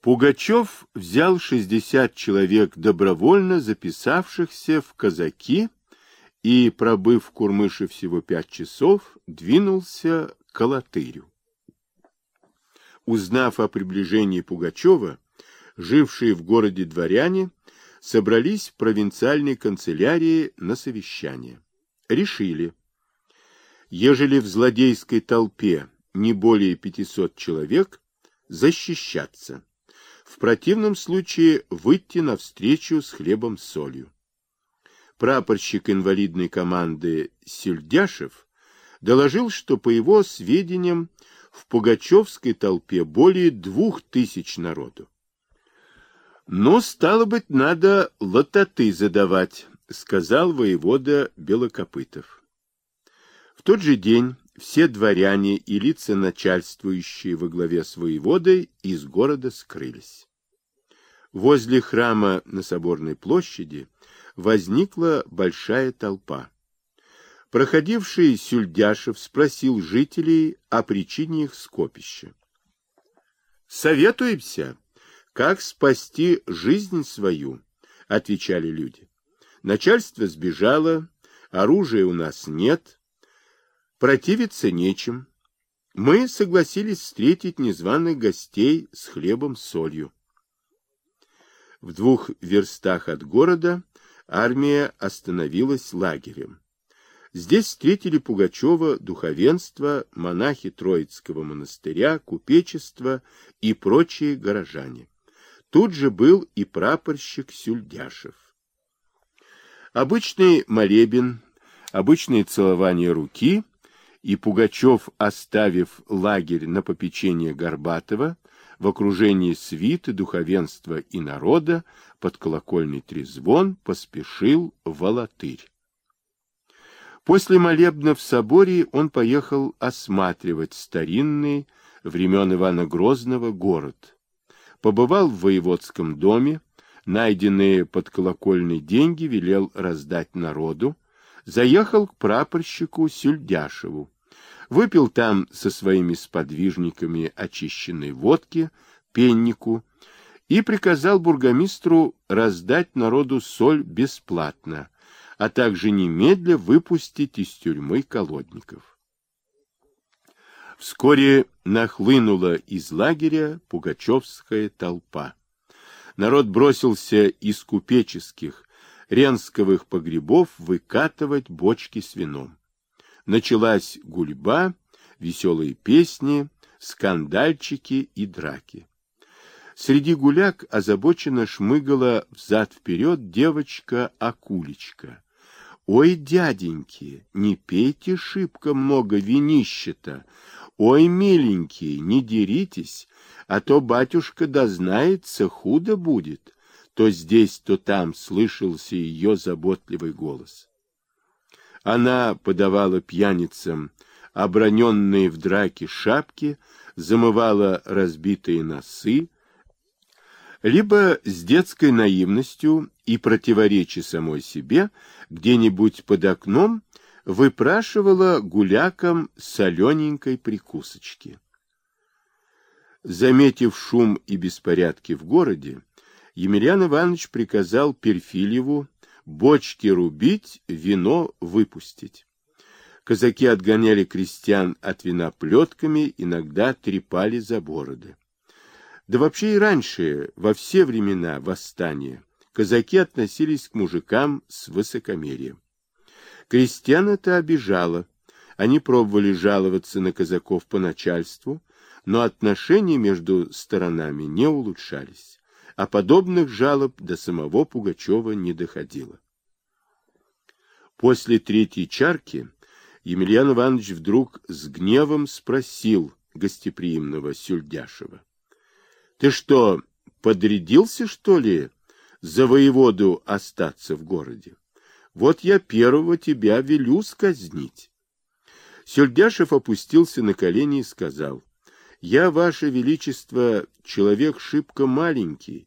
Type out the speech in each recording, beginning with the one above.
Пугачев взял 60 человек добровольно записавшихся в казаки и, пробыв в Курмыше всего пять часов, двинулся к Алатырю. Узнав о приближении Пугачева, жившие в городе дворяне собрались в провинциальной канцелярии на совещание. Решили, ежели в злодейской толпе не более 500 человек, защищаться. В противном случае выйти навстречу с хлебом с солью. Прапорщик инвалидной команды Сельдяшев доложил, что, по его сведениям, в Пугачевской толпе более двух тысяч народу. Но, стало быть, надо лототы задавать, сказал воевода Белокопытов. В тот же день все дворяне и лица начальствующие во главе с воеводой из города скрылись. Возле храма на Соборной площади возникла большая толпа. Проходивший Сюльдяшев спросил жителей о причине их скопища. «Советуемся!» Как спасти жизнь свою? Отвечали люди. Начальство сбежало, оружия у нас нет, противиться нечем. Мы согласились встретить незваных гостей с хлебом с солью. В двух верстах от города армия остановилась лагерем. Здесь встретили Пугачева духовенство, монахи Троицкого монастыря, купечество и прочие горожане. Тут же был и прапорщик Сюльдяшев. Обычный молебен, обычное целование руки, и Пугачев, оставив лагерь на попечение Горбатова, в окружении свиты, духовенства и народа, под колокольный трезвон поспешил в Алатырь. После молебна в соборе он поехал осматривать старинный времен Ивана Грозного город, побывал в воеводском доме, найденные под колокольной деньги велел раздать народу, заехал к прапорщику Сюльдяшеву, выпил там со своими сподвижниками очищенной водки, пеннику, и приказал бургомистру раздать народу соль бесплатно, а также немедля выпустить из тюрьмы колодников. Вскоре нахлынула из лагеря пугачевская толпа. Народ бросился из купеческих, ренсковых погребов выкатывать бочки с вином. Началась гульба, веселые песни, скандальчики и драки. Среди гуляк озабоченно шмыгала взад-вперед девочка-акулечка. «Ой, дяденьки, не пейте шибко много винища-то, Ой, миленький, не деритесь, а то батюшка дознается, худо будет. То здесь, то там слышался ее заботливый голос. Она подавала пьяницам оброненные в драке шапки, замывала разбитые носы, либо с детской наивностью и противоречия самой себе где-нибудь под окном выпрашивала гулякам солененькой прикусочки. Заметив шум и беспорядки в городе, Емельян Иванович приказал Перфильеву бочки рубить, вино выпустить. Казаки отгоняли крестьян от вина плетками, иногда трепали за бороды. Да вообще и раньше, во все времена восстания, казаки относились к мужикам с высокомерием. Крестьян это обижало. Они пробовали жаловаться на казаков по начальству, но отношения между сторонами не улучшались, а подобных жалоб до самого Пугачева не доходило. После третьей чарки Емельян Иванович вдруг с гневом спросил гостеприимного Сюльдяшева. — Ты что, подрядился, что ли, за воеводу остаться в городе? Вот я первого тебя велю сказнить. Сельдяшев опустился на колени и сказал, «Я, Ваше Величество, человек шибко маленький,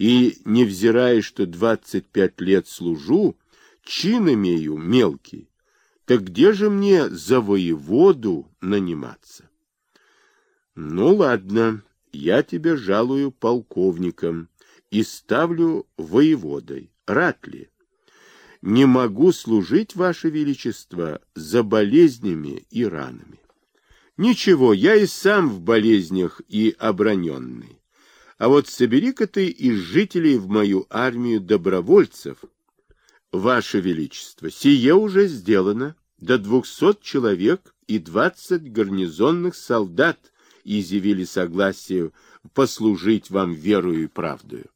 и, невзирая, что двадцать пять лет служу, чин имею мелкий. Так где же мне за воеводу наниматься?» «Ну, ладно», я тебя жалую полковником и ставлю воеводой. Рад ли? Не могу служить, Ваше Величество, за болезнями и ранами. Ничего, я и сам в болезнях и оброненный. А вот собери-ка ты из жителей в мою армию добровольцев. Ваше Величество, сие уже сделано. До двухсот человек и двадцать гарнизонных солдат изъявили согласие послужить вам верою и правдою.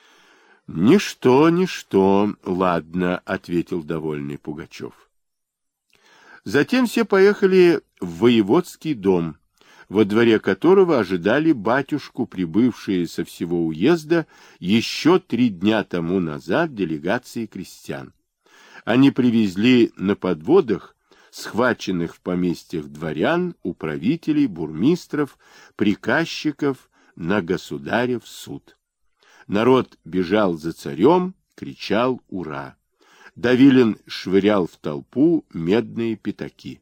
— Ничто, ничто, ладно, — ответил довольный Пугачев. Затем все поехали в воеводский дом, во дворе которого ожидали батюшку, прибывшие со всего уезда еще три дня тому назад делегации крестьян. Они привезли на подводах схваченных в поместьях дворян, управителей, бурмистров, приказчиков на государев суд. Народ бежал за царем, кричал «Ура!». Давилин швырял в толпу медные пятаки.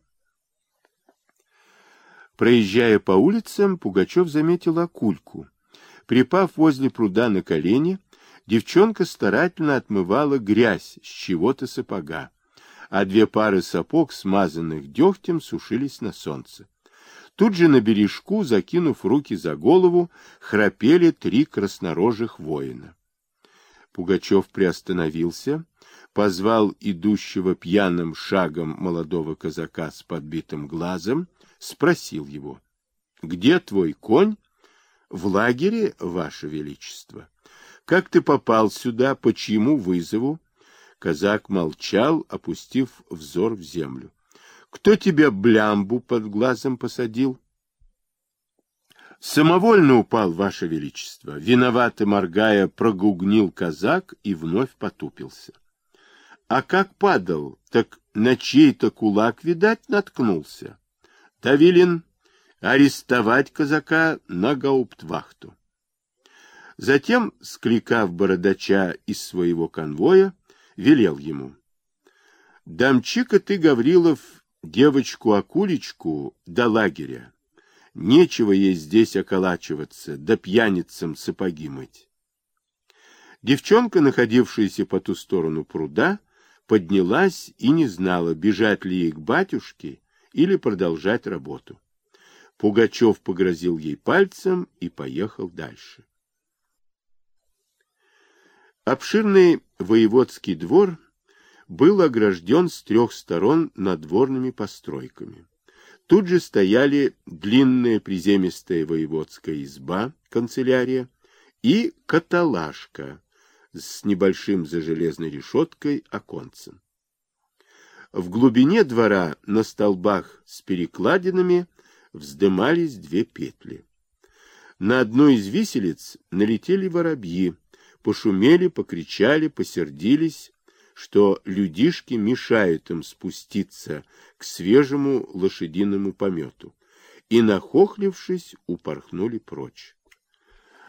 Проезжая по улицам, Пугачев заметил акульку. Припав возле пруда на колени, девчонка старательно отмывала грязь с чего-то сапога, а две пары сапог, смазанных дегтем, сушились на солнце. Тут же на бережку, закинув руки за голову, храпели три краснорожих воина. Пугачев приостановился, позвал идущего пьяным шагом молодого казака с подбитым глазом, спросил его, «Где твой конь?» «В лагере, Ваше Величество». «Как ты попал сюда? По чьему вызову?» Казак молчал, опустив взор в землю. «Кто тебя блямбу под глазом посадил?» Самовольно упал, Ваше Величество. Виновато моргая, прогугнил казак и вновь потупился. А как падал, так на чей-то кулак, видать, наткнулся. Тавилин арестовать казака на гауптвахту. Затем, скликав бородача из своего конвоя, велел ему. «Дамчи-ка ты, Гаврилов, девочку-акулечку до лагеря. Нечего ей здесь околачиваться, да пьяницам сапоги мыть». Девчонка, находившаяся по ту сторону пруда, поднялась и не знала, бежать ли ей к батюшке или продолжать работу. Пугачев погрозил ей пальцем и поехал дальше. Обширный воеводский двор был огражден с трех сторон надворными постройками. Тут же стояли длинная приземистая воеводская изба, канцелярия, и каталажка с небольшим за железной решеткой оконцем. В глубине двора на столбах с перекладинами вздымались две петли. На одну из виселиц налетели воробьи, пошумели, покричали, посердились, что людишки мешают им спуститься к свежему лошадиному помету, и, нахохлившись, упорхнули прочь.